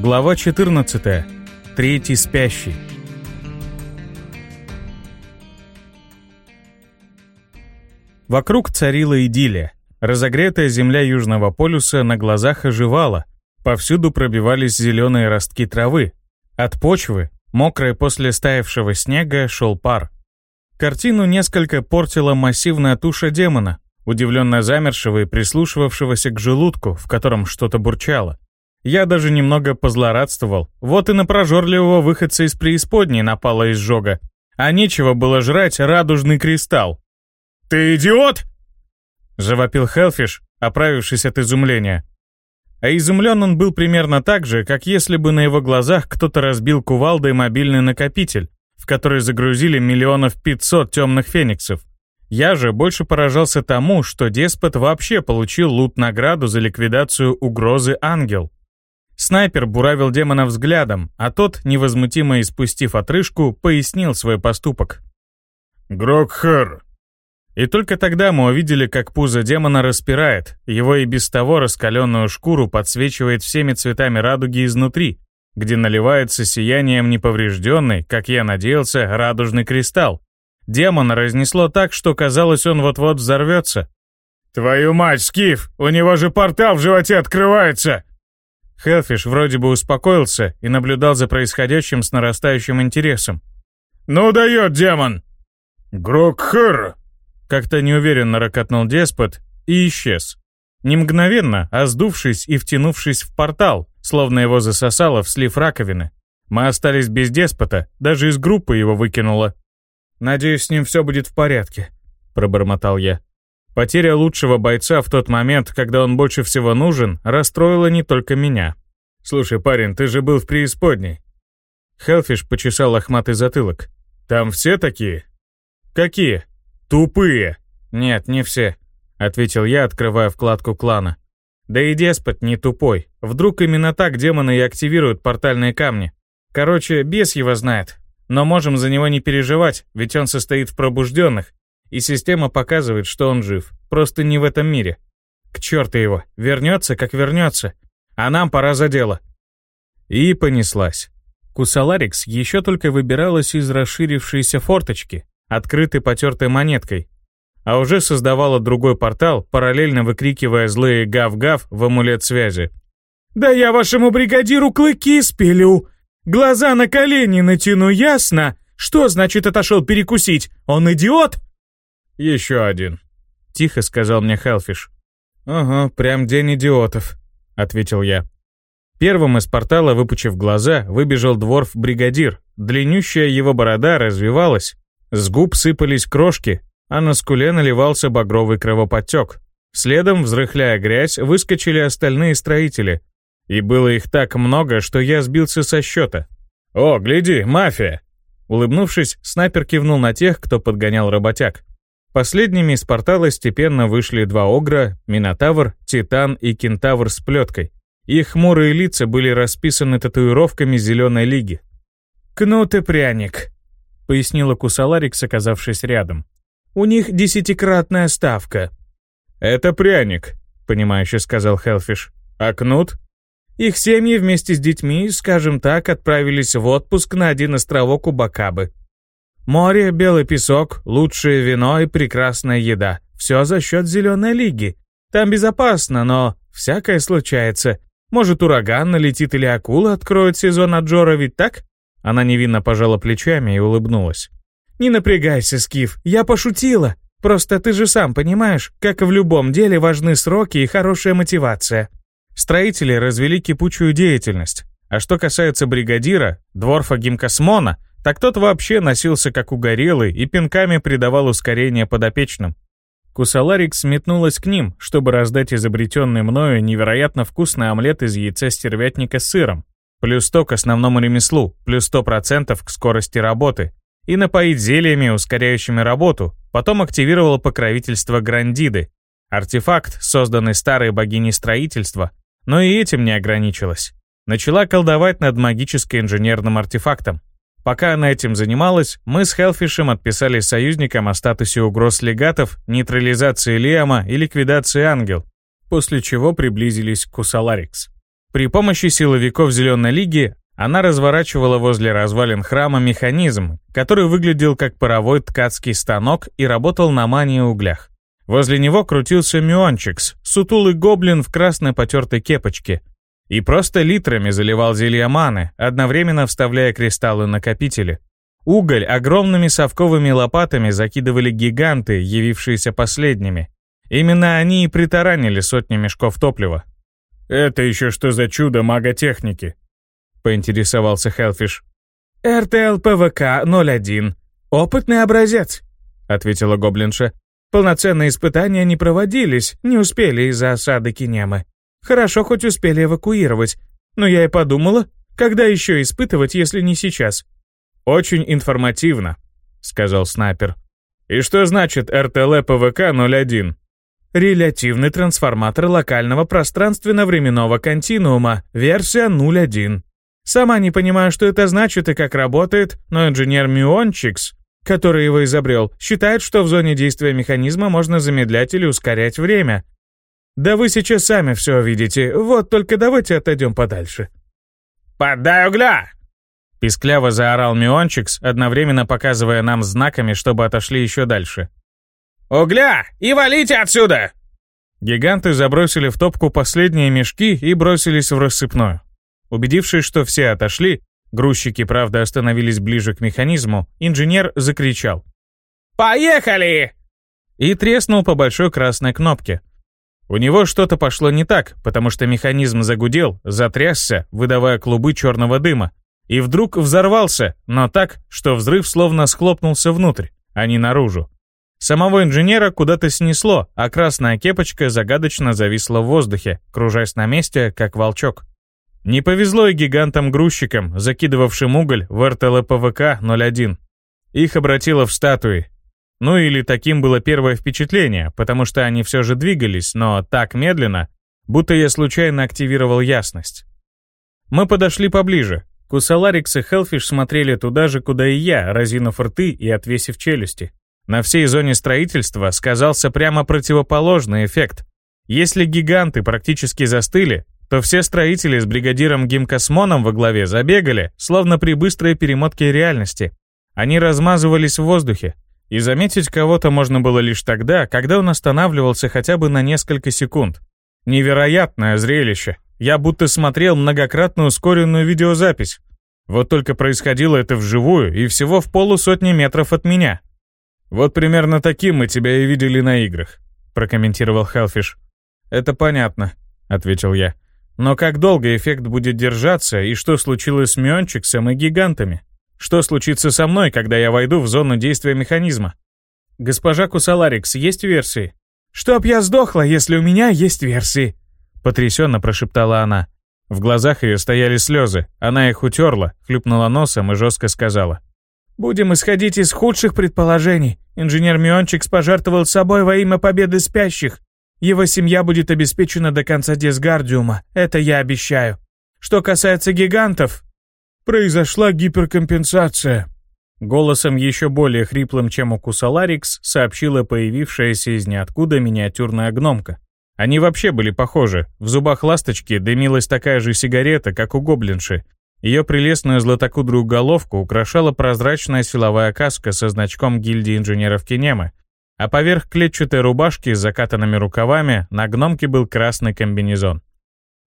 Глава 14. Третий спящий. Вокруг царила идиллия. Разогретая земля Южного полюса на глазах оживала. Повсюду пробивались зеленые ростки травы. От почвы, мокрой после стаявшего снега, шел пар. Картину несколько портила массивная туша демона, удивленно замершего и прислушивавшегося к желудку, в котором что-то бурчало. Я даже немного позлорадствовал. Вот и на прожорливого выходца из преисподней напала изжога. А нечего было жрать радужный кристалл. «Ты идиот!» Завопил Хелфиш, оправившись от изумления. А изумлен он был примерно так же, как если бы на его глазах кто-то разбил кувалдой мобильный накопитель, в который загрузили миллионов пятьсот темных фениксов. Я же больше поражался тому, что деспот вообще получил лут-награду за ликвидацию угрозы ангел. Снайпер буравил демона взглядом, а тот, невозмутимо испустив отрыжку, пояснил свой поступок. «Грокхер!» И только тогда мы увидели, как пузо демона распирает, его и без того раскаленную шкуру подсвечивает всеми цветами радуги изнутри, где наливается сиянием неповрежденный, как я надеялся, радужный кристалл. Демона разнесло так, что казалось, он вот-вот взорвется. «Твою мать, Скиф, у него же портал в животе открывается!» Хелфиш вроде бы успокоился и наблюдал за происходящим с нарастающим интересом. «Ну дает демон!» «Грокхыр!» Как-то неуверенно ракотнул деспот и исчез. Не мгновенно, а сдувшись и втянувшись в портал, словно его засосало в слив раковины. Мы остались без деспота, даже из группы его выкинуло. «Надеюсь, с ним все будет в порядке», — пробормотал я. Потеря лучшего бойца в тот момент, когда он больше всего нужен, расстроила не только меня. «Слушай, парень, ты же был в преисподней». Хелфиш почесал лохматый затылок. «Там все такие?» «Какие?» «Тупые!» «Нет, не все», — ответил я, открывая вкладку клана. «Да и деспот не тупой. Вдруг именно так демоны и активируют портальные камни. Короче, бес его знает. Но можем за него не переживать, ведь он состоит в пробужденных, и система показывает, что он жив, просто не в этом мире. К черту его, вернется, как вернется. А нам пора за дело. И понеслась. Кусаларикс еще только выбиралась из расширившейся форточки, открытой потертой монеткой, а уже создавала другой портал, параллельно выкрикивая злые гав-гав в амулет связи. «Да я вашему бригадиру клыки спилю! Глаза на колени натяну, ясно? Что значит отошел перекусить? Он идиот?» «Еще один», — тихо сказал мне Хелфиш. «Ага, прям день идиотов», — ответил я. Первым из портала, выпучив глаза, выбежал дворф-бригадир. Длиннющая его борода развивалась, с губ сыпались крошки, а на скуле наливался багровый кровоподтек. Следом, взрыхляя грязь, выскочили остальные строители. И было их так много, что я сбился со счета. «О, гляди, мафия!» Улыбнувшись, снайпер кивнул на тех, кто подгонял работяг. Последними из портала степенно вышли два огра, Минотавр, Титан и Кентавр с плеткой. Их хмурые лица были расписаны татуировками Зеленой Лиги. «Кнут и пряник», — пояснила Кусаларикс, оказавшись рядом. «У них десятикратная ставка». «Это пряник», — понимающе сказал Хелфиш. «А кнут?» Их семьи вместе с детьми, скажем так, отправились в отпуск на один островок у Бакабы. Море, белый песок, лучшее вино и прекрасная еда. Все за счет Зеленой Лиги. Там безопасно, но всякое случается. Может, ураган налетит или акула откроет сезон Аджора, ведь так? Она невинно пожала плечами и улыбнулась. «Не напрягайся, Скиф, я пошутила. Просто ты же сам понимаешь, как в любом деле важны сроки и хорошая мотивация». Строители развели кипучую деятельность. А что касается бригадира, дворфа Гимкосмона, так тот вообще носился как угорелый и пинками придавал ускорение подопечным. Кусаларик сметнулась к ним, чтобы раздать изобретенный мною невероятно вкусный омлет из яйца стервятника с сыром, плюс 100 к основному ремеслу, плюс 100% к скорости работы, и напоить зельями, ускоряющими работу, потом активировал покровительство Грандиды, артефакт, созданный старой богиней строительства, но и этим не ограничилась. Начала колдовать над магическо-инженерным артефактом. Пока она этим занималась, мы с Хелфишем отписали союзникам о статусе угроз легатов, нейтрализации Лиама и ликвидации Ангел, после чего приблизились к Кусаларикс. При помощи силовиков Зеленой Лиги она разворачивала возле развалин храма механизм, который выглядел как паровой ткацкий станок и работал на мании углях. Возле него крутился Мюончикс, сутулый гоблин в красной потертой кепочке, и просто литрами заливал зелья маны, одновременно вставляя кристаллы-накопители. Уголь огромными совковыми лопатами закидывали гиганты, явившиеся последними. Именно они и притаранили сотни мешков топлива. «Это еще что за чудо маготехники?» — поинтересовался Хелфиш. «РТЛ ПВК-01. Опытный образец», — ответила гоблинша. «Полноценные испытания не проводились, не успели из-за осады Кинемы. Хорошо, хоть успели эвакуировать. Но я и подумала, когда еще испытывать, если не сейчас?» «Очень информативно», — сказал снайпер. «И что значит РТЛ ПВК-01?» Релятивный трансформатор локального пространственно-временного континуума, версия 0.1. Сама не понимаю, что это значит и как работает, но инженер Мюончикс, который его изобрел, считает, что в зоне действия механизма можно замедлять или ускорять время. Да вы сейчас сами все увидите, вот только давайте отойдем подальше. «Подай угля!» Пискляво заорал Мюончикс, одновременно показывая нам знаками, чтобы отошли еще дальше. «Угля! И валите отсюда!» Гиганты забросили в топку последние мешки и бросились в рассыпную. Убедившись, что все отошли, грузчики, правда, остановились ближе к механизму, инженер закричал. «Поехали!» И треснул по большой красной кнопке. У него что-то пошло не так, потому что механизм загудел, затрясся, выдавая клубы черного дыма, и вдруг взорвался, но так, что взрыв словно схлопнулся внутрь, а не наружу. Самого инженера куда-то снесло, а красная кепочка загадочно зависла в воздухе, кружась на месте, как волчок. Не повезло и гигантам-грузчикам, закидывавшим уголь в РТЛПВК-01. Их обратило в статуи. Ну или таким было первое впечатление, потому что они все же двигались, но так медленно, будто я случайно активировал ясность. Мы подошли поближе. Кусаларикс и Хелфиш смотрели туда же, куда и я, разинув рты и отвесив челюсти. На всей зоне строительства сказался прямо противоположный эффект. Если гиганты практически застыли, то все строители с бригадиром Гимкосмоном во главе забегали, словно при быстрой перемотке реальности. Они размазывались в воздухе. И заметить кого-то можно было лишь тогда, когда он останавливался хотя бы на несколько секунд. Невероятное зрелище. Я будто смотрел многократно ускоренную видеозапись. Вот только происходило это вживую и всего в полусотни метров от меня. «Вот примерно таким мы тебя и видели на играх», — прокомментировал Хелфиш. «Это понятно», — ответил я. «Но как долго эффект будет держаться, и что случилось с Миончиксом и гигантами? Что случится со мной, когда я войду в зону действия механизма?» «Госпожа Кусаларикс, есть версии?» «Чтоб я сдохла, если у меня есть версии», — потрясенно прошептала она. В глазах ее стояли слезы, она их утерла, хлюпнула носом и жестко сказала. Будем исходить из худших предположений. Инженер Миончикс пожертвовал собой во имя победы спящих. Его семья будет обеспечена до конца Дисгардиума, это я обещаю. Что касается гигантов, произошла гиперкомпенсация. Голосом еще более хриплым, чем у Кусаларикс, сообщила появившаяся из ниоткуда миниатюрная гномка. Они вообще были похожи. В зубах ласточки дымилась такая же сигарета, как у гоблинши, ее прелестную златокудрую головку украшала прозрачная силовая каска со значком гильдии инженеров Кинемы, а поверх клетчатой рубашки с закатанными рукавами на гномке был красный комбинезон.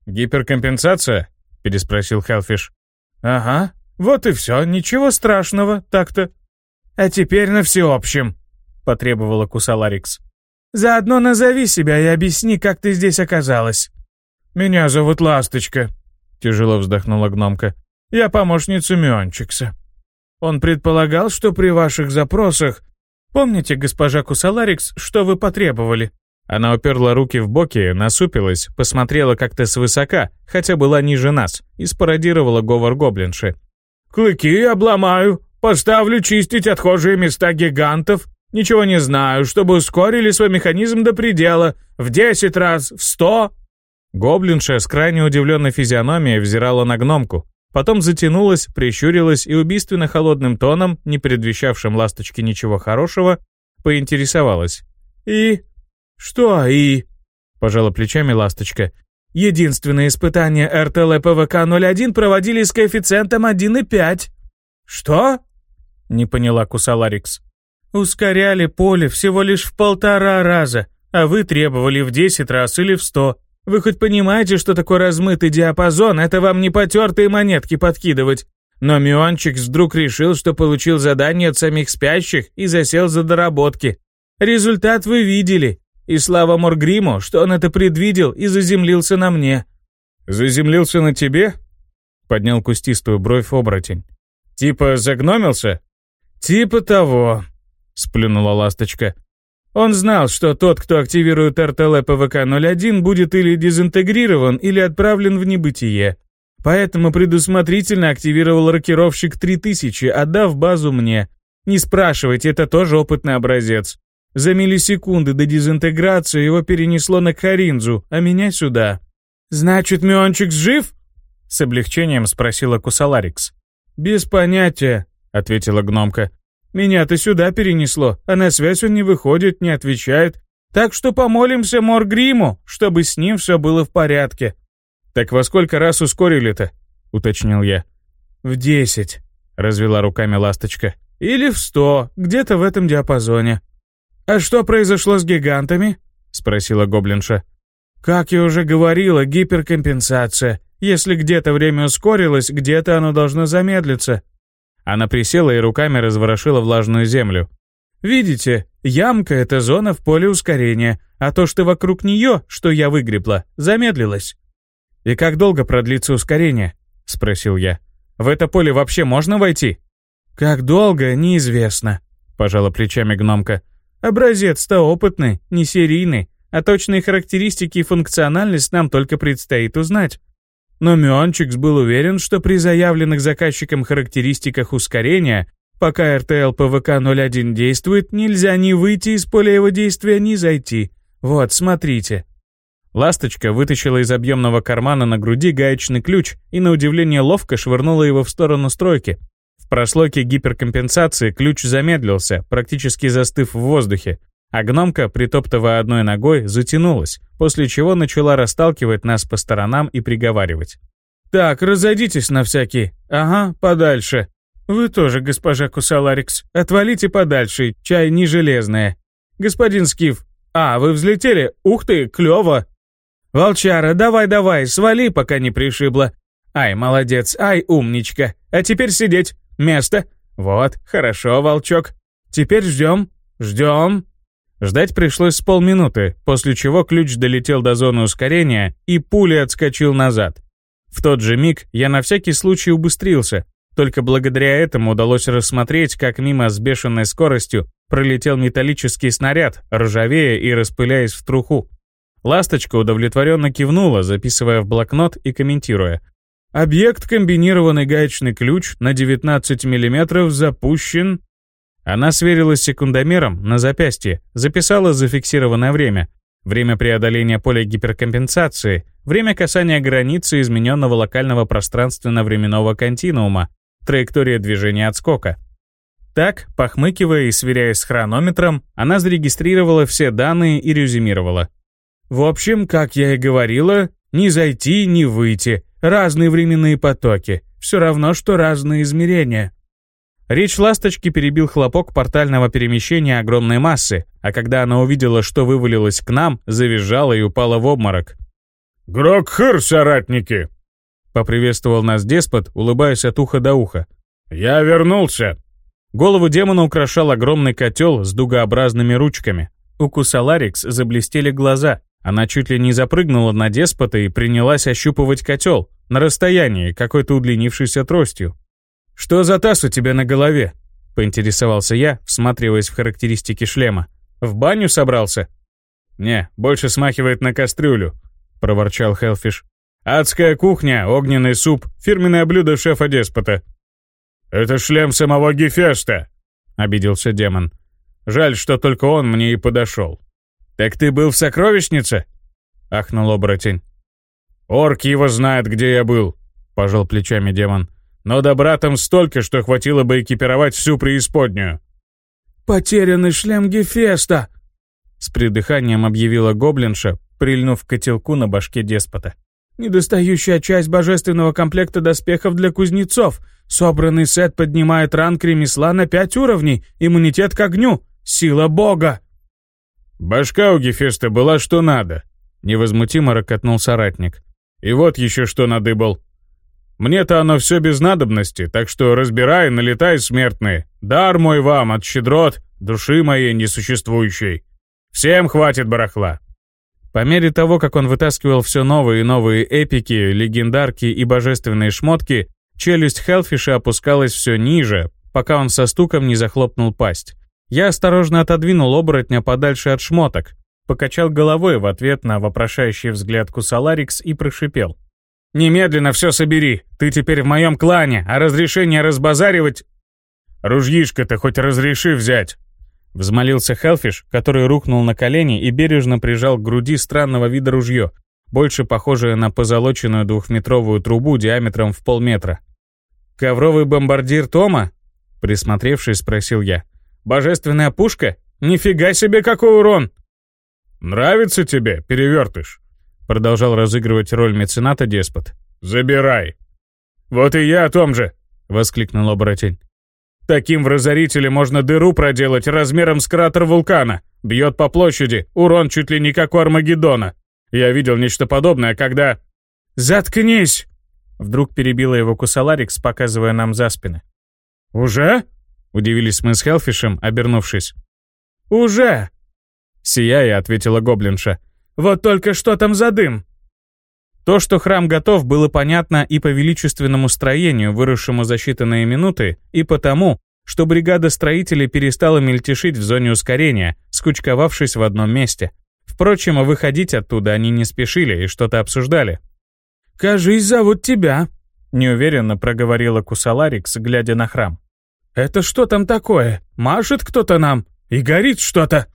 «Гиперкомпенсация?» — переспросил Хелфиш. «Ага, вот и все, ничего страшного, так-то». «А теперь на всеобщем», — потребовала Кусаларикс. «Заодно назови себя и объясни, как ты здесь оказалась». «Меня зовут Ласточка», — тяжело вздохнула гномка. Я помощница Мюанчикса. Он предполагал, что при ваших запросах... Помните, госпожа Кусаларикс, что вы потребовали?» Она уперла руки в боки, насупилась, посмотрела как-то свысока, хотя была ниже нас, и спародировала говор гоблинши. «Клыки обломаю, поставлю чистить отхожие места гигантов, ничего не знаю, чтобы ускорили свой механизм до предела, в десять раз, в сто...» Гоблинша с крайне удивленной физиономией взирала на гномку, Потом затянулась, прищурилась и убийственно холодным тоном, не предвещавшим ласточке ничего хорошего, поинтересовалась. «И? Что «и»?» — пожала плечами ласточка. Единственные испытания РТЛ ПВК-01 проводили с коэффициентом 1,5. Что? Не поняла Кусаларикс. Ускоряли поле всего лишь в полтора раза, а вы требовали в 10 раз или в 100. Вы хоть понимаете, что такое размытый диапазон? Это вам не потертые монетки подкидывать. Но Миончикс вдруг решил, что получил задание от самих спящих и засел за доработки. Результат вы видели. И слава Моргриму, что он это предвидел и заземлился на мне. «Заземлился на тебе?» Поднял кустистую бровь оборотень. «Типа загномился?» «Типа того», — сплюнула ласточка. Он знал, что тот, кто активирует РТЛ ПВК-01, будет или дезинтегрирован, или отправлен в небытие. Поэтому предусмотрительно активировал рокировщик 3000, отдав базу мне. Не спрашивайте, это тоже опытный образец. За миллисекунды до дезинтеграции его перенесло на Каринзу, а меня сюда. «Значит, Миончик жив?» С облегчением спросила Кусаларикс. «Без понятия», — ответила гномка. «Меня-то сюда перенесло, а на связь он не выходит, не отвечает. Так что помолимся Моргриму, чтобы с ним все было в порядке». «Так во сколько раз ускорили-то?» — уточнил я. «В десять», — развела руками ласточка. «Или в сто, где-то в этом диапазоне». «А что произошло с гигантами?» — спросила гоблинша. «Как я уже говорила, гиперкомпенсация. Если где-то время ускорилось, где-то оно должно замедлиться». Она присела и руками разворошила влажную землю. «Видите, ямка — это зона в поле ускорения, а то, что вокруг нее, что я выгребла, замедлилось». «И как долго продлится ускорение?» — спросил я. «В это поле вообще можно войти?» «Как долго, неизвестно», — пожала плечами гномка. Образец-то опытный, не серийный, а точные характеристики и функциональность нам только предстоит узнать. Но Мюанчикс был уверен, что при заявленных заказчиком характеристиках ускорения, пока РТЛ ПВК-01 действует, нельзя ни выйти из поля его действия, ни зайти. Вот, смотрите. Ласточка вытащила из объемного кармана на груди гаечный ключ и на удивление ловко швырнула его в сторону стройки, прослойке гиперкомпенсации ключ замедлился, практически застыв в воздухе, а гномка, притоптывая одной ногой, затянулась, после чего начала расталкивать нас по сторонам и приговаривать. «Так, разойдитесь на всякий. Ага, подальше. Вы тоже, госпожа Кусаларикс. Отвалите подальше, чай не железное. Господин Скиф. А, вы взлетели? Ух ты, клёво. Волчара, давай-давай, свали, пока не пришибло. Ай, молодец, ай, умничка. А теперь сидеть. Место. Вот, хорошо, волчок. Теперь ждем, ждем. Ждать пришлось с полминуты, после чего ключ долетел до зоны ускорения и пулей отскочил назад. В тот же миг я на всякий случай убыстрился, только благодаря этому удалось рассмотреть, как мимо с бешеной скоростью пролетел металлический снаряд, ржавея и распыляясь в труху. Ласточка удовлетворенно кивнула, записывая в блокнот и комментируя. Объект комбинированный гаечный ключ на 19 мм запущен. Она сверилась секундомером на запястье, записала зафиксированное время. Время преодоления поля гиперкомпенсации, время касания границы измененного локального пространственно-временного континуума, траектория движения отскока. Так, похмыкивая и сверяясь с хронометром, она зарегистрировала все данные и резюмировала. В общем, как я и говорила, ни зайти, ни выйти. Разные временные потоки. Все равно, что разные измерения. Речь ласточки перебил хлопок портального перемещения огромной массы, а когда она увидела, что вывалилось к нам, завизжала и упала в обморок. «Грокхыр, соратники!» — поприветствовал нас деспот, улыбаясь от уха до уха. «Я вернулся!» Голову демона украшал огромный котел с дугообразными ручками. У Кусаларикс заблестели глаза, она чуть ли не запрыгнула на деспота и принялась ощупывать котел на расстоянии какой-то удлинившейся тростью. «Что за таз у тебя на голове?» — поинтересовался я, всматриваясь в характеристики шлема. «В баню собрался?» «Не, больше смахивает на кастрюлю», — проворчал Хелфиш. «Адская кухня, огненный суп, фирменное блюдо шефа-деспота». «Это шлем самого Гефеста», — обиделся демон. «Жаль, что только он мне и подошел». «Так ты был в сокровищнице?» — ахнул оборотень. «Орк его знает, где я был», — пожал плечами демон. «Но добра там столько, что хватило бы экипировать всю преисподнюю». «Потерянный шлем Гефеста!» С придыханием объявила гоблинша, прильнув к котелку на башке деспота. «Недостающая часть божественного комплекта доспехов для кузнецов. Собранный сет поднимает ранг ремесла на пять уровней, иммунитет к огню, сила бога». «Башка у Гефеста была что надо», — невозмутимо ракотнул соратник. «И вот еще что надыбал. Мне-то оно все без надобности, так что разбирай, налетай, смертные. Дар мой вам от щедрот, души моей несуществующей. Всем хватит барахла». По мере того, как он вытаскивал все новые и новые эпики, легендарки и божественные шмотки, челюсть Хелфиша опускалась все ниже, пока он со стуком не захлопнул пасть. Я осторожно отодвинул оборотня подальше от шмоток, покачал головой в ответ на вопрошающий взгляд Кусаларикс и прошипел. «Немедленно все собери, ты теперь в моем клане, а разрешение разбазаривать...» «Ружьишко-то хоть разреши взять!» Взмолился Хелфиш, который рухнул на колени и бережно прижал к груди странного вида ружье, больше похожее на позолоченную двухметровую трубу диаметром в полметра. «Ковровый бомбардир Тома?» Присмотревшись, спросил я. «Божественная пушка? Нифига себе, какой урон!» «Нравится тебе, перевертыш?» Продолжал разыгрывать роль мецената деспот. «Забирай!» «Вот и я о том же!» — воскликнул оборотень. Таким в разорителе можно дыру проделать размером с кратер вулкана. Бьет по площади, урон чуть ли не как у Армагеддона. Я видел нечто подобное, когда... «Заткнись!» Вдруг перебила его Кусаларикс, показывая нам за спины. «Уже?» — удивились мы с Хелфишем, обернувшись. «Уже!» — сияя, ответила гоблинша. «Вот только что там за дым?» То, что храм готов, было понятно и по величественному строению, выросшему за считанные минуты, и потому, что бригада строителей перестала мельтешить в зоне ускорения, скучковавшись в одном месте. Впрочем, выходить оттуда они не спешили и что-то обсуждали. «Кажись, зовут тебя», — неуверенно проговорила Кусаларикс, глядя на храм. «Это что там такое? Машет кто-то нам? И горит что-то?»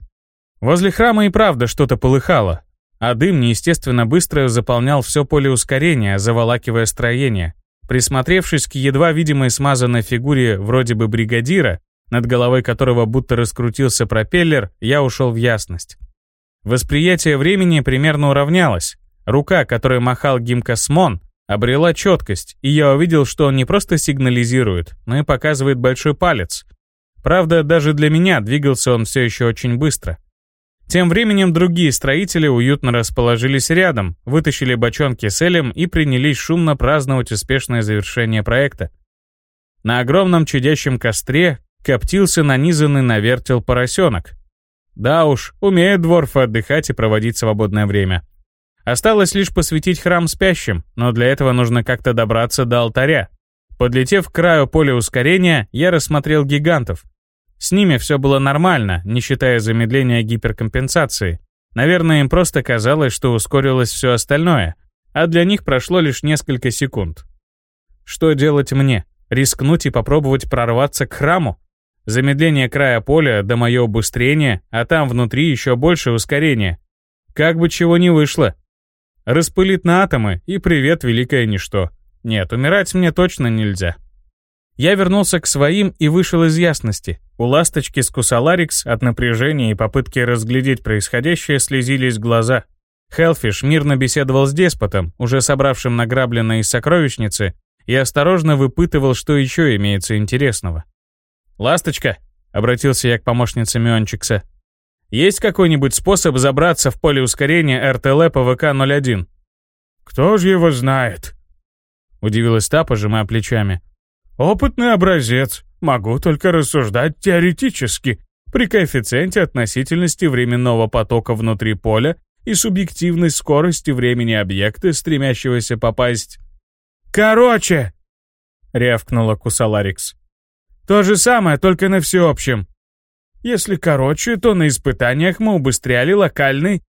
Возле храма и правда что-то полыхало, а дым неестественно быстро заполнял все поле ускорения, заволакивая строение. Присмотревшись к едва видимой смазанной фигуре вроде бы бригадира, над головой которого будто раскрутился пропеллер, я ушел в ясность. Восприятие времени примерно уравнялось. Рука, которой махал Гимкосмон, обрела четкость, и я увидел, что он не просто сигнализирует, но и показывает большой палец. Правда, даже для меня двигался он все еще очень быстро. Тем временем другие строители уютно расположились рядом, вытащили бочонки с элем и принялись шумно праздновать успешное завершение проекта. На огромном чудящем костре коптился нанизанный на вертел поросенок. Да уж, умеет дворф отдыхать и проводить свободное время. Осталось лишь посвятить храм спящим, но для этого нужно как-то добраться до алтаря. Подлетев к краю поля ускорения, я рассмотрел гигантов — с ними все было нормально, не считая замедления гиперкомпенсации. Наверное, им просто казалось, что ускорилось все остальное, а для них прошло лишь несколько секунд. Что делать мне? Рискнуть и попробовать прорваться к храму? Замедление края поля до мое убыстрение, а там внутри еще больше ускорения. Как бы чего не вышло. Распылит на атомы и привет, великое ничто. Нет, умирать мне точно нельзя. Я вернулся к своим и вышел из ясности. У ласточки с Кусаларикс от напряжения и попытки разглядеть происходящее слезились глаза. Хелфиш мирно беседовал с деспотом, уже собравшим награбленное из сокровищницы, и осторожно выпытывал, что еще имеется интересного. «Ласточка», — обратился я к помощнице Миончикса, «есть какой-нибудь способ забраться в поле ускорения РТЛ ПВК-01?» «Кто же его знает?» — удивилась та, пожимая плечами. Опытный образец. Могу только рассуждать теоретически, при коэффициенте относительности временного потока внутри поля и субъективной скорости времени объекта, стремящегося попасть. «Короче!» — рявкнула Кусаларикс. «То же самое, только на всеобщем. Если короче, то на испытаниях мы убыстряли локальный.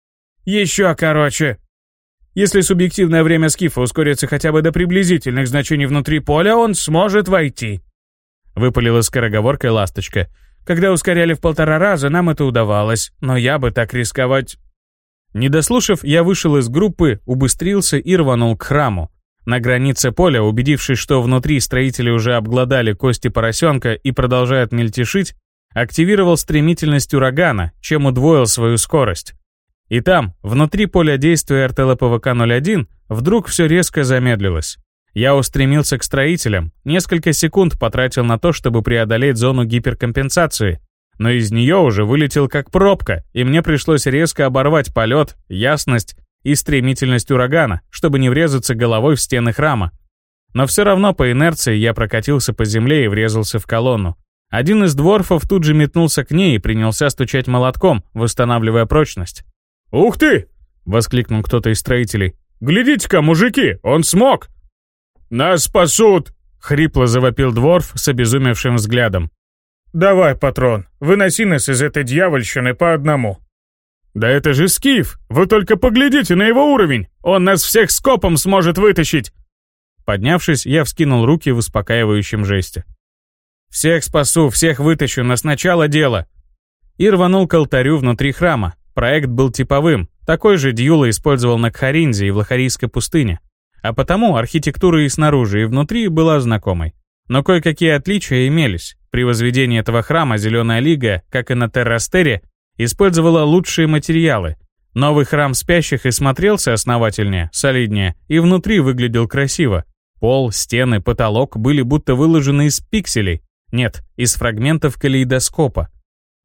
Еще короче. Если субъективное время скифа ускорится хотя бы до приблизительных значений внутри поля, он сможет войти. Выпалила скороговоркой ласточка. Когда ускоряли в полтора раза, нам это удавалось, но я бы так рисковать... Не дослушав, я вышел из группы, убыстрился и рванул к храму. На границе поля, убедившись, что внутри строители уже обглодали кости поросенка и продолжают мельтешить, активировал стремительность урагана, чем удвоил свою скорость. И там, внутри поля действия РТЛПВК-01, вдруг все резко замедлилось. Я устремился к строителям, несколько секунд потратил на то, чтобы преодолеть зону гиперкомпенсации, но из нее уже вылетел как пробка, и мне пришлось резко оборвать полет, ясность и стремительность урагана, чтобы не врезаться головой в стены храма. Но все равно по инерции я прокатился по земле и врезался в колонну. Один из дворфов тут же метнулся к ней и принялся стучать молотком, восстанавливая прочность. «Ух ты!» — воскликнул кто-то из строителей. «Глядите-ка, мужики, он смог!» «Нас спасут!» — хрипло завопил дворф с обезумевшим взглядом. «Давай, патрон, выноси нас из этой дьявольщины по одному». «Да это же Скиф! Вы только поглядите на его уровень! Он нас всех скопом сможет вытащить!» Поднявшись, я вскинул руки в успокаивающем жесте. «Всех спасу, всех вытащу, но сначала дело!» И рванул к алтарю внутри храма. Проект был типовым, такой же Дьюла использовал на Кхаринзе и в Лохарийской пустыне. А потому архитектура и снаружи, и внутри была знакомой. Но кое-какие отличия имелись. При возведении этого храма Зеленая Лига, как и на Террастере, использовала лучшие материалы. Новый храм спящих и смотрелся основательнее, солиднее, и внутри выглядел красиво. Пол, стены, потолок были будто выложены из пикселей. Нет, из фрагментов калейдоскопа.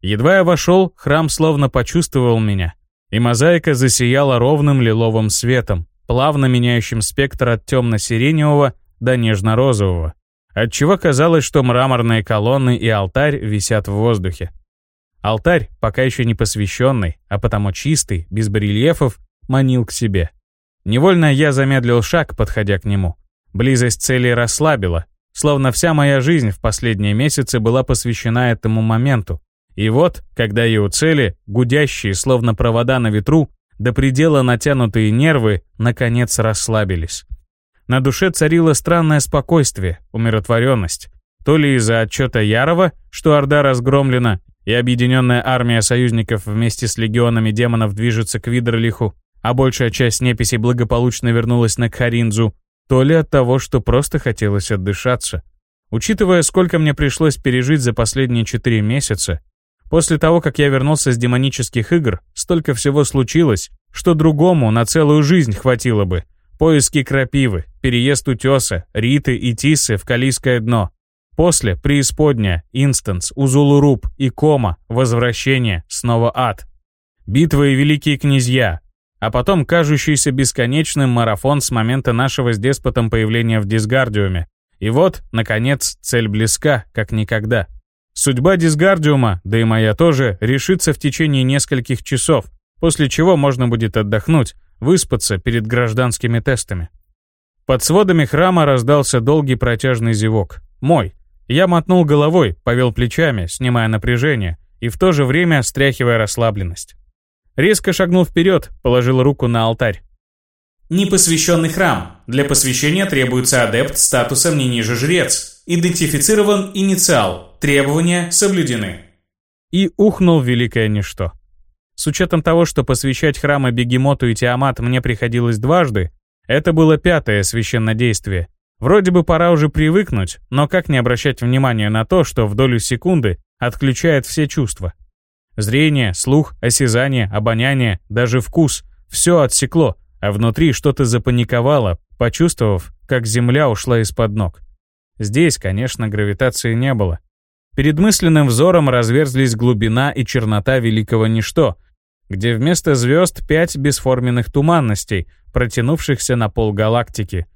Едва я вошел, храм словно почувствовал меня. И мозаика засияла ровным лиловым светом, плавно меняющим спектр от темно-сиреневого до нежно-розового, отчего казалось, что мраморные колонны и алтарь висят в воздухе. Алтарь, пока еще не посвященный, а потому чистый, без барельефов, манил к себе. Невольно я замедлил шаг, подходя к нему. Близость цели расслабила, словно вся моя жизнь в последние месяцы была посвящена этому моменту. И вот, когда я у цели, гудящие, словно провода на ветру, до предела натянутые нервы, наконец расслабились. На душе царило странное спокойствие, умиротворенность. То ли из-за отчета Ярова, что Орда разгромлена, и объединенная армия союзников вместе с легионами демонов движется к Видерлиху, а большая часть неписей благополучно вернулась на Кхаринзу, то ли от того, что просто хотелось отдышаться. Учитывая, сколько мне пришлось пережить за последние четыре месяца, после того, как я вернулся с демонических игр, столько всего случилось, что другому на целую жизнь хватило бы. Поиски крапивы, переезд утеса, риты и тисы в Калийское дно, После — преисподняя, инстанс, узулуруб и кома, возвращение, снова ад. Битвы и великие князья, а потом кажущийся бесконечным марафон с момента нашего с деспотом появления в Дисгардиуме. И вот, наконец, цель близка, как никогда. Судьба Дисгардиума, да и моя тоже, решится в течение нескольких часов, после чего можно будет отдохнуть, выспаться перед гражданскими тестами. Под сводами храма раздался долгий протяжный зевок. Мой, я мотнул головой, повел плечами, снимая напряжение, и в то же время стряхивая расслабленность. Резко шагнул вперед, положил руку на алтарь. Непосвященный храм. Для посвящения требуется адепт статусом не ниже жрец. Идентифицирован инициал. Требования соблюдены. И ухнул великое ничто. С учетом того, что посвящать храмы Бегемоту и Тиамат мне приходилось дважды, это было пятое священнодействие, Вроде бы пора уже привыкнуть, но как не обращать внимания на то, что в долю секунды отключает все чувства? Зрение, слух, осязание, обоняние, даже вкус — все отсекло, а внутри что-то запаниковало, почувствовав, как земля ушла из-под ног. Здесь, конечно, гравитации не было. Перед мысленным взором разверзлись глубина и чернота великого ничто, где вместо звезд пять бесформенных туманностей, протянувшихся на пол галактики —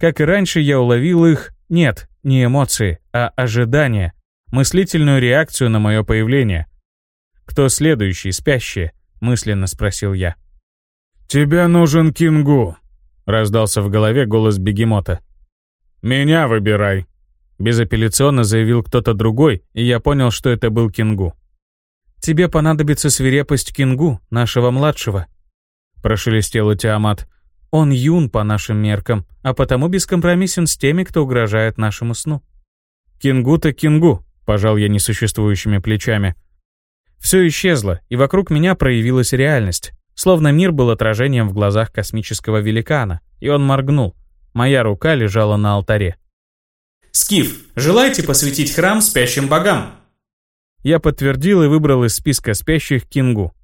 как и раньше, я уловил их, нет, не эмоции, а ожидания, мыслительную реакцию на мое появление. «Кто следующий, спящий?» — мысленно спросил я. «Тебе нужен Кингу», — раздался в голове голос бегемота. «Меня выбирай», — безапелляционно заявил кто-то другой, и я понял, что это был Кингу. «Тебе понадобится свирепость Кингу, нашего младшего», — прошелестел Тиамат. Он юн по нашим меркам, а потому бескомпромиссен с теми, кто угрожает нашему сну. Кингу-то кингу, пожал я несуществующими плечами. Все исчезло, и вокруг меня проявилась реальность. Словно мир был отражением в глазах космического великана, и он моргнул. Моя рука лежала на алтаре. «Скиф, желаете посвятить храм спящим богам?» Я подтвердил и выбрал из списка спящих Кингу.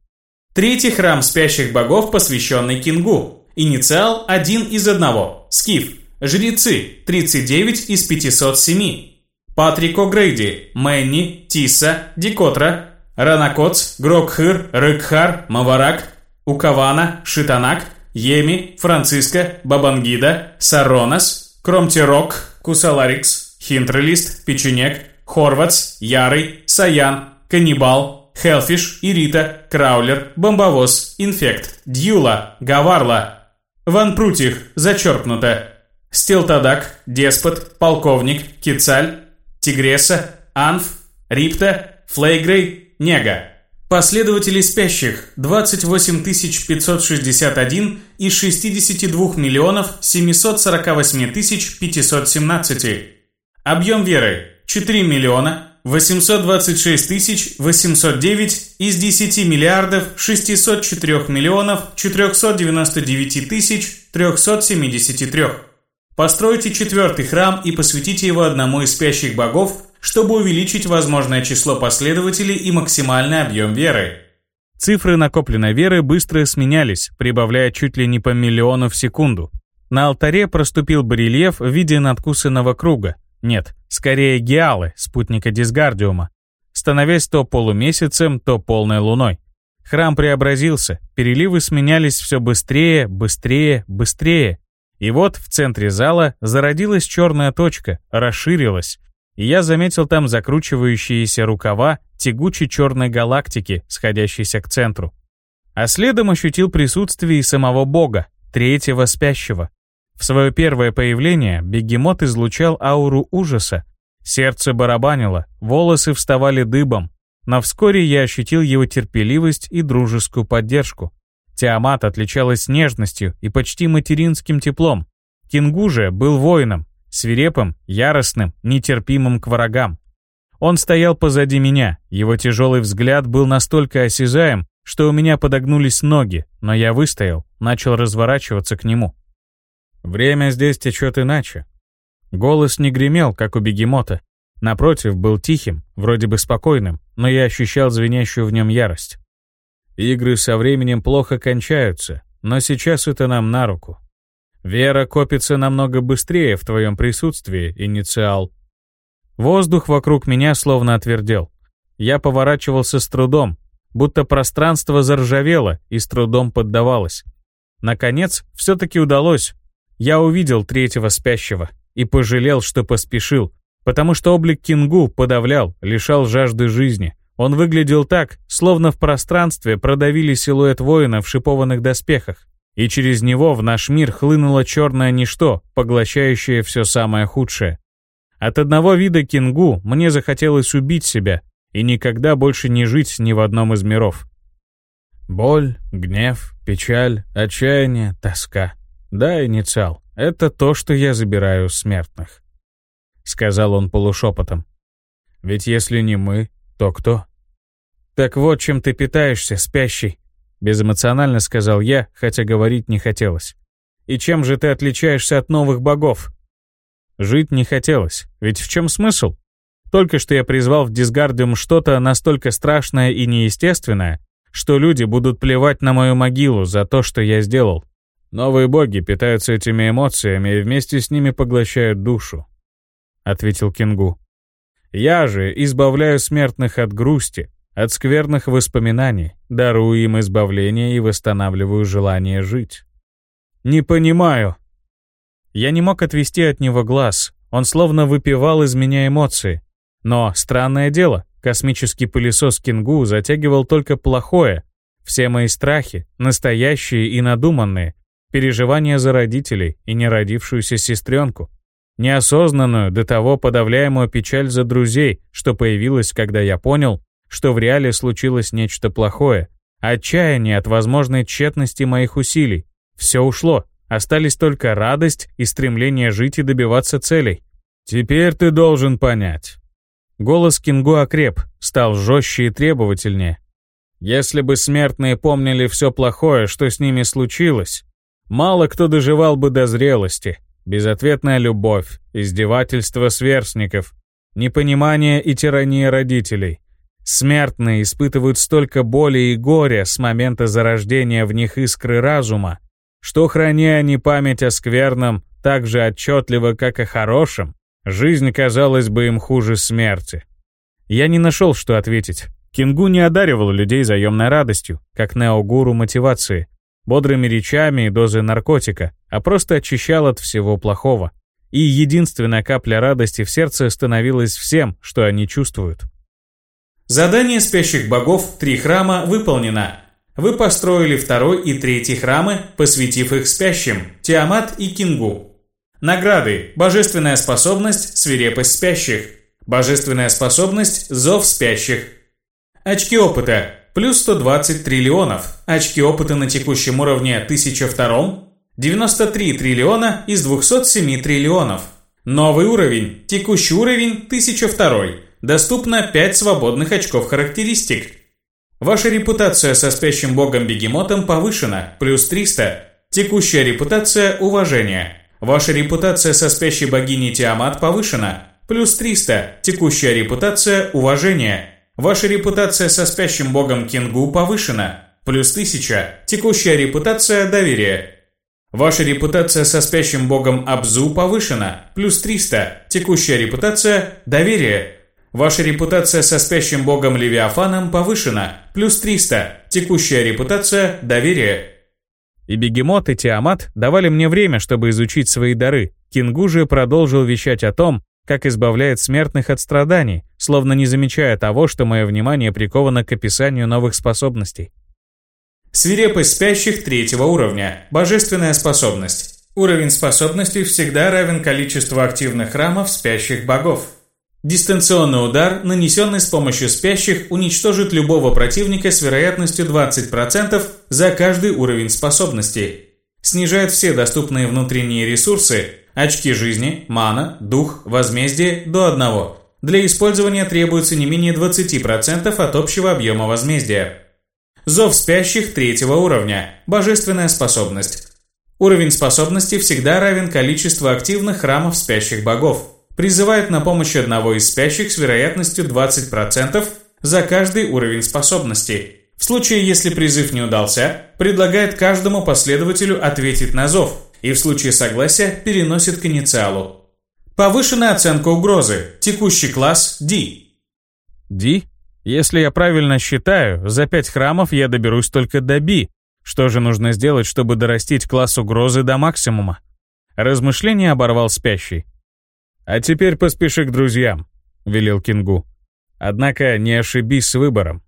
Третий храм спящих богов, посвященный Кингу. Инициал один из одного. Скиф. Жрецы. 39 из 507. Патрик О'Грейди. Мэнни. Тиса. Дикотра. Ранакоц. Грокхыр. Рыкхар. Маварак. Укавана. Шитанак. Еми. Франциско. Бабангида. Саронас. Кромтирок. Кусаларикс. Хинтрелист. Печенек. Хорватс. Ярый. Саян. Каннибал. Хелфиш, Ирита, Краулер, Бомбовоз, Инфект, Дьюла, Гаварла. Ван Прутих, зачеркнуто. Стелтадак, Деспот, Полковник, Кицаль, Тигреса, Анф, Рипта, Флейгрей, Нега. Последователи спящих 28 561 из 62 миллионов 748 517. Объем веры 4 миллиона 826 тысяч 809 из 10 миллиардов 604 миллионов 499 тысяч 373. Постройте четвертый храм и посвятите его одному из спящих богов, чтобы увеличить возможное число последователей и максимальный объем веры. Цифры накопленной веры быстро сменялись, прибавляя чуть ли не по миллиону в секунду. На алтаре проступил барельеф в виде надкусанного круга, нет, скорее геалы, спутника Дисгардиума, становясь то полумесяцем, то полной луной. Храм преобразился, переливы сменялись все быстрее, быстрее, быстрее. И вот в центре зала зародилась черная точка, расширилась, и я заметил там закручивающиеся рукава тягучей черной галактики, сходящейся к центру. А следом ощутил присутствие и самого бога, третьего спящего. В свое первое появление бегемот излучал ауру ужаса. Сердце барабанило, волосы вставали дыбом, но вскоре я ощутил его терпеливость и дружескую поддержку. Тиамат отличалась нежностью и почти материнским теплом. Кингу же был воином, свирепым, яростным, нетерпимым к врагам. Он стоял позади меня, его тяжелый взгляд был настолько осязаем, что у меня подогнулись ноги, но я выстоял, начал разворачиваться к нему. Время здесь течет иначе. Голос не гремел, как у бегемота. Напротив, был тихим, вроде бы спокойным, но я ощущал звенящую в нем ярость. Игры со временем плохо кончаются, но сейчас это нам на руку. Вера копится намного быстрее в твоем присутствии, инициал. Воздух вокруг меня словно отвердел. Я поворачивался с трудом, будто пространство заржавело и с трудом поддавалось. Наконец, все-таки удалось, я увидел третьего спящего и пожалел, что поспешил, потому что облик Кингу подавлял, лишал жажды жизни. Он выглядел так, словно в пространстве продавили силуэт воина в шипованных доспехах, и через него в наш мир хлынуло черное ничто, поглощающее все самое худшее. От одного вида Кингу мне захотелось убить себя и никогда больше не жить ни в одном из миров. Боль, гнев, печаль, отчаяние, тоска — «Да, инициал, это то, что я забираю у смертных», — сказал он полушепотом. «Ведь если не мы, то кто?» «Так вот, чем ты питаешься, спящий», — безэмоционально сказал я, хотя говорить не хотелось. «И чем же ты отличаешься от новых богов?» Жить не хотелось, ведь в чем смысл? Только что я призвал в Дисгардиум что-то настолько страшное и неестественное, что люди будут плевать на мою могилу за то, что я сделал. Новые боги питаются этими эмоциями и вместе с ними поглощают душу», — ответил Кингу. «Я же избавляю смертных от грусти, от скверных воспоминаний, дарую им избавление и восстанавливаю желание жить». «Не понимаю». Я не мог отвести от него глаз, он словно выпивал из меня эмоции. Но, странное дело, космический пылесос Кингу затягивал только плохое. Все мои страхи, настоящие и надуманные, переживания за родителей и неродившуюся сестренку, неосознанную до того подавляемую печаль за друзей, что появилась, когда я понял, что в реале случилось нечто плохое, отчаяние от возможной тщетности моих усилий. Все ушло, остались только радость и стремление жить и добиваться целей. «Теперь ты должен понять». Голос Кингу окреп, стал жестче и требовательнее. Если бы смертные помнили все плохое, что с ними случилось, Мало кто доживал бы до зрелости. Безответная любовь, издевательство сверстников, непонимание и тирания родителей. Смертные испытывают столько боли и горя с момента зарождения в них искры разума, что, храня они память о скверном так же отчетливо, как о хорошем, жизнь казалась бы им хуже смерти. Я не нашел, что ответить. Кингу не одаривал людей заемной радостью, как неогуру мотивации, бодрыми речами и дозой наркотика, а просто очищал от всего плохого. И единственная капля радости в сердце становилась всем, что они чувствуют. Задание спящих богов «Три храма» выполнено. Вы построили второй и третий храмы, посвятив их спящим – Тиамат и Кингу. Награды. Божественная способность – свирепость спящих. Божественная способность – зов спящих. Очки опыта – плюс 120 триллионов. Очки опыта на текущем уровне 1002 – 93 триллиона из 207 триллионов. Новый уровень. Текущий уровень 1002. Доступно 5 свободных очков характеристик. Ваша репутация со спящим богом-бегемотом повышена, плюс 300. Текущая репутация – уважение. Ваша репутация со спящей богиней Тиамат повышена, плюс 300. Текущая репутация – уважение. Ваша репутация со спящим богом Кингу повышена, плюс 1000. Текущая репутация – доверие. Ваша репутация со спящим богом Абзу повышена, плюс 300. Текущая репутация – доверие. Ваша репутация со спящим богом Левиафаном повышена, плюс 300. Текущая репутация – доверие. И Бегемот, и Тиамат давали мне время, чтобы изучить свои дары. Кингу же продолжил вещать о том, как избавляет смертных от страданий, словно не замечая того, что мое внимание приковано к описанию новых способностей. Свирепость спящих третьего уровня. Божественная способность. Уровень способностей всегда равен количеству активных храмов спящих богов. Дистанционный удар, нанесенный с помощью спящих, уничтожит любого противника с вероятностью 20% за каждый уровень способности. Снижает все доступные внутренние ресурсы, очки жизни, мана, дух, возмездие до 1. Для использования требуется не менее 20% от общего объема возмездия. Зов спящих третьего уровня. Божественная способность. Уровень способности всегда равен количеству активных храмов спящих богов призывает на помощь одного из спящих с вероятностью 20% за каждый уровень способности. В случае, если призыв не удался, предлагает каждому последователю ответить на зов и в случае согласия переносит к инициалу. Повышенная оценка угрозы. Текущий класс D. D? Если я правильно считаю, за 5 храмов я доберусь только до B. Что же нужно сделать, чтобы дорастить класс угрозы до максимума? Размышление оборвал спящий. «А теперь поспеши к друзьям», — велел Кингу. «Однако не ошибись с выбором».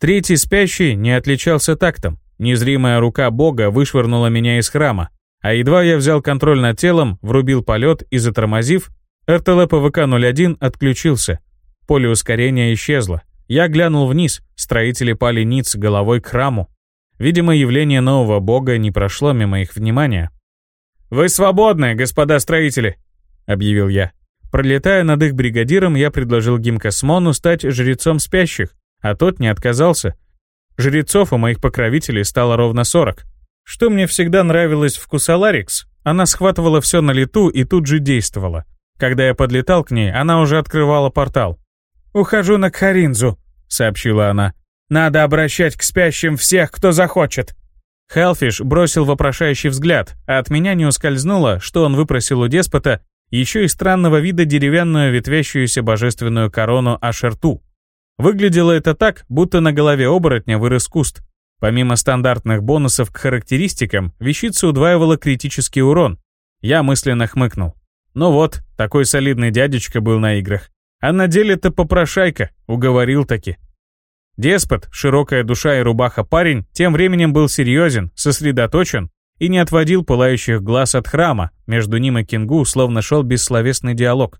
Третий спящий не отличался тактом. Незримая рука бога вышвырнула меня из храма, а едва я взял контроль над телом, врубил полет и затормозив, РТЛ ПВК-01 отключился. Поле ускорения исчезло. Я глянул вниз, строители пали ниц головой к храму. Видимо, явление нового бога не прошло мимо их внимания. «Вы свободны, господа строители!» объявил я. Пролетая над их бригадиром, я предложил Гимкосмону стать жрецом спящих, а тот не отказался. Жрецов у моих покровителей стало ровно 40. Что мне всегда нравилось в Кусаларикс, она схватывала все на лету и тут же действовала. Когда я подлетал к ней, она уже открывала портал. «Ухожу на Кхаринзу», — сообщила она. «Надо обращать к спящим всех, кто захочет». Хелфиш бросил вопрошающий взгляд, а от меня не ускользнуло, что он выпросил у деспота еще и странного вида деревянную ветвящуюся божественную корону Ашерту. Выглядело это так, будто на голове оборотня вырос куст. Помимо стандартных бонусов к характеристикам, вещица удваивала критический урон. Я мысленно хмыкнул. Ну вот, такой солидный дядечка был на играх. А на деле-то попрошайка, уговорил таки. Деспот, широкая душа и рубаха парень, тем временем был серьезен, сосредоточен и не отводил пылающих глаз от храма, между ним и Кингу словно шел бессловесный диалог.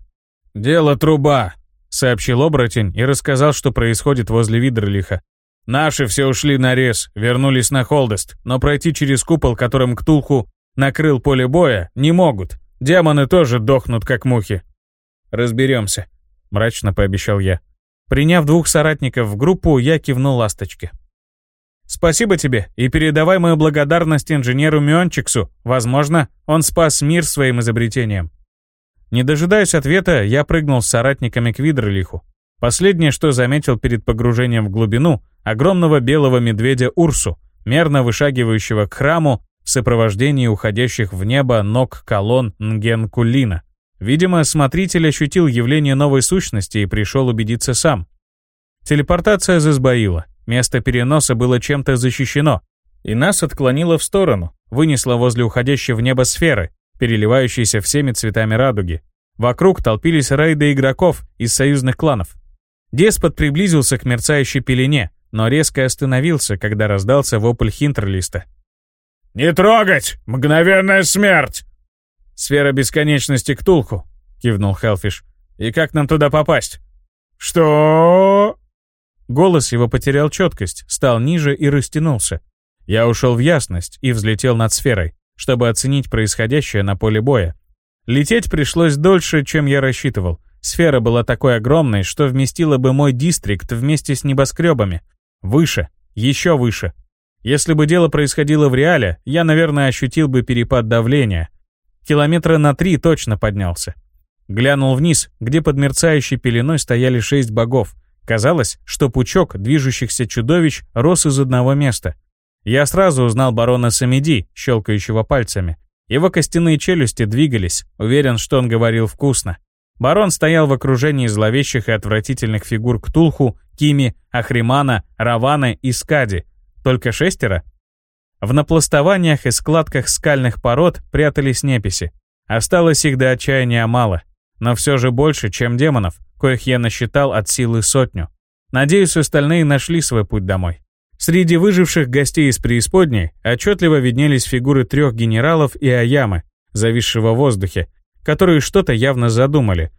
«Дело труба», — сообщил оборотень и рассказал, что происходит возле Видерлиха. «Наши все ушли на рез, вернулись на Холдест, но пройти через купол, которым Ктулху накрыл поле боя, не могут. Демоны тоже дохнут, как мухи». «Разберемся», — мрачно пообещал я. Приняв двух соратников в группу, я кивнул ласточке. Спасибо тебе и передавай мою благодарность инженеру Миончиксу. Возможно, он спас мир своим изобретением. Не дожидаясь ответа, я прыгнул с соратниками к Видролиху. Последнее, что заметил перед погружением в глубину, огромного белого медведя Урсу, мерно вышагивающего к храму в сопровождении уходящих в небо ног колонн Нгенкулина. Видимо, смотритель ощутил явление новой сущности и пришел убедиться сам. Телепортация засбоила, место переноса было чем-то защищено, и нас отклонило в сторону, вынесло возле уходящей в небо сферы, переливающейся всеми цветами радуги. Вокруг толпились рейды игроков из союзных кланов. Деспот приблизился к мерцающей пелене, но резко остановился, когда раздался вопль Хинтерлиста. «Не трогать! Мгновенная смерть!» «Сфера бесконечности Ктулху», — кивнул Хелфиш. «И как нам туда попасть?» «Что?» Голос его потерял четкость, стал ниже и растянулся. Я ушел в ясность и взлетел над сферой, чтобы оценить происходящее на поле боя. Лететь пришлось дольше, чем я рассчитывал. Сфера была такой огромной, что вместила бы мой дистрикт вместе с небоскребами. Выше, еще выше. Если бы дело происходило в реале, я, наверное, ощутил бы перепад давления. Километра на три точно поднялся. Глянул вниз, где под мерцающей пеленой стояли шесть богов. Казалось, что пучок движущихся чудовищ рос из одного места. Я сразу узнал барона Самеди, щелкающего пальцами. Его костяные челюсти двигались, уверен, что он говорил вкусно. Барон стоял в окружении зловещих и отвратительных фигур Ктулху, Кими, Ахримана, Раваны и Скади. Только шестеро? В напластованиях и складках скальных пород прятались неписи. Осталось их до отчаяния мало, но все же больше, чем демонов, коих я насчитал от силы сотню. Надеюсь, остальные нашли свой путь домой. Среди выживших гостей из преисподней отчетливо виднелись фигуры трех генералов и Аямы, зависшего в воздухе, которые что-то явно задумали.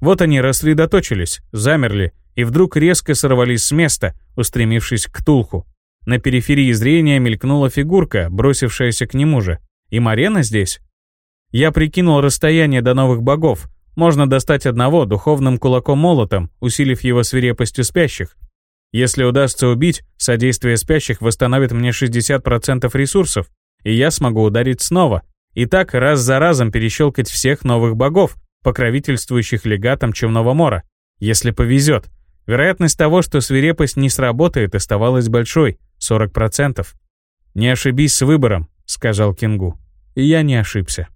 Вот они рассредоточились, замерли и вдруг резко сорвались с места, устремившись к Тулху. На периферии зрения мелькнула фигурка, бросившаяся к нему же. И Марена здесь? Я прикинул расстояние до новых богов. Можно достать одного духовным кулаком-молотом, усилив его свирепостью спящих. Если удастся убить, содействие спящих восстановит мне 60% ресурсов, и я смогу ударить снова. И так раз за разом перещелкать всех новых богов, покровительствующих легатам Чемного Мора. Если повезет. Вероятность того, что свирепость не сработает, оставалась большой — 40%. «Не ошибись с выбором», — сказал Кингу. И я не ошибся.